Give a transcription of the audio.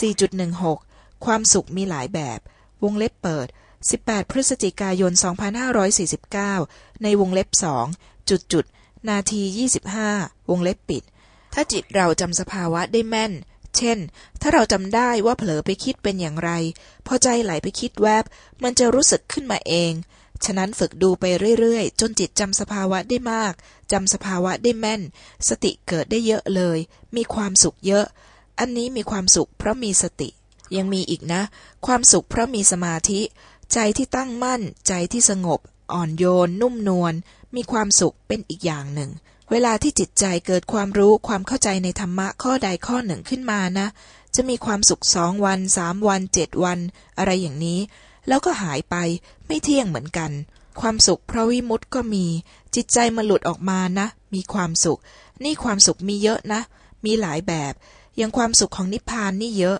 4.16 ความสุขมีหลายแบบ วงเล็บเปิด 18 พฤศจิกายน 2549 ในวงเล็บสองจุดจุดนาที 25 วงเล็บปิด ถ้าจิตเราจำสภาวะได้แม่น เช่น ถ้าเราจำได้ว่าเผลอไปคิดเป็นอย่างไร พอใจไหลไปคิดแวบ มันจะรู้สึกขึ้นมาเอง ฉะนั้นฝึกดูไปเรื่อยๆ จนจิตจำสภาวะได้มาก จำสภาวะได้แม่น สติเกิดได้เยอะเลย มีความสุขเยอะ อันนี้มีความสุขเพราะมีสติ ยังมีอีกนะ ความสุขเพราะมีสมาธิ ใจที่ตั้งมั่น ใจที่สงบ อ่อนโยน นุ่มนวล มีความสุขเป็นอีกอย่างหนึ่ง เวลาที่จิตใจเกิดความรู้ความเข้าใจในธรรมะข้อใดข้อหนึ่งขึ้นมานะ จะมีความสุขสองวันสามวันเจ็ดวัน อะไรอย่างนี้ แล้วก็หายไปไม่เที่ยงเหมือนกัน ความสุขเพราะวิมุตติก็มี จิตใจมันหลุดออกมานะ มีความสุข นี่ความสุขมีเยอะนะ มีหลายแบบ ยังความสุขของนิพพานนี่เยอะ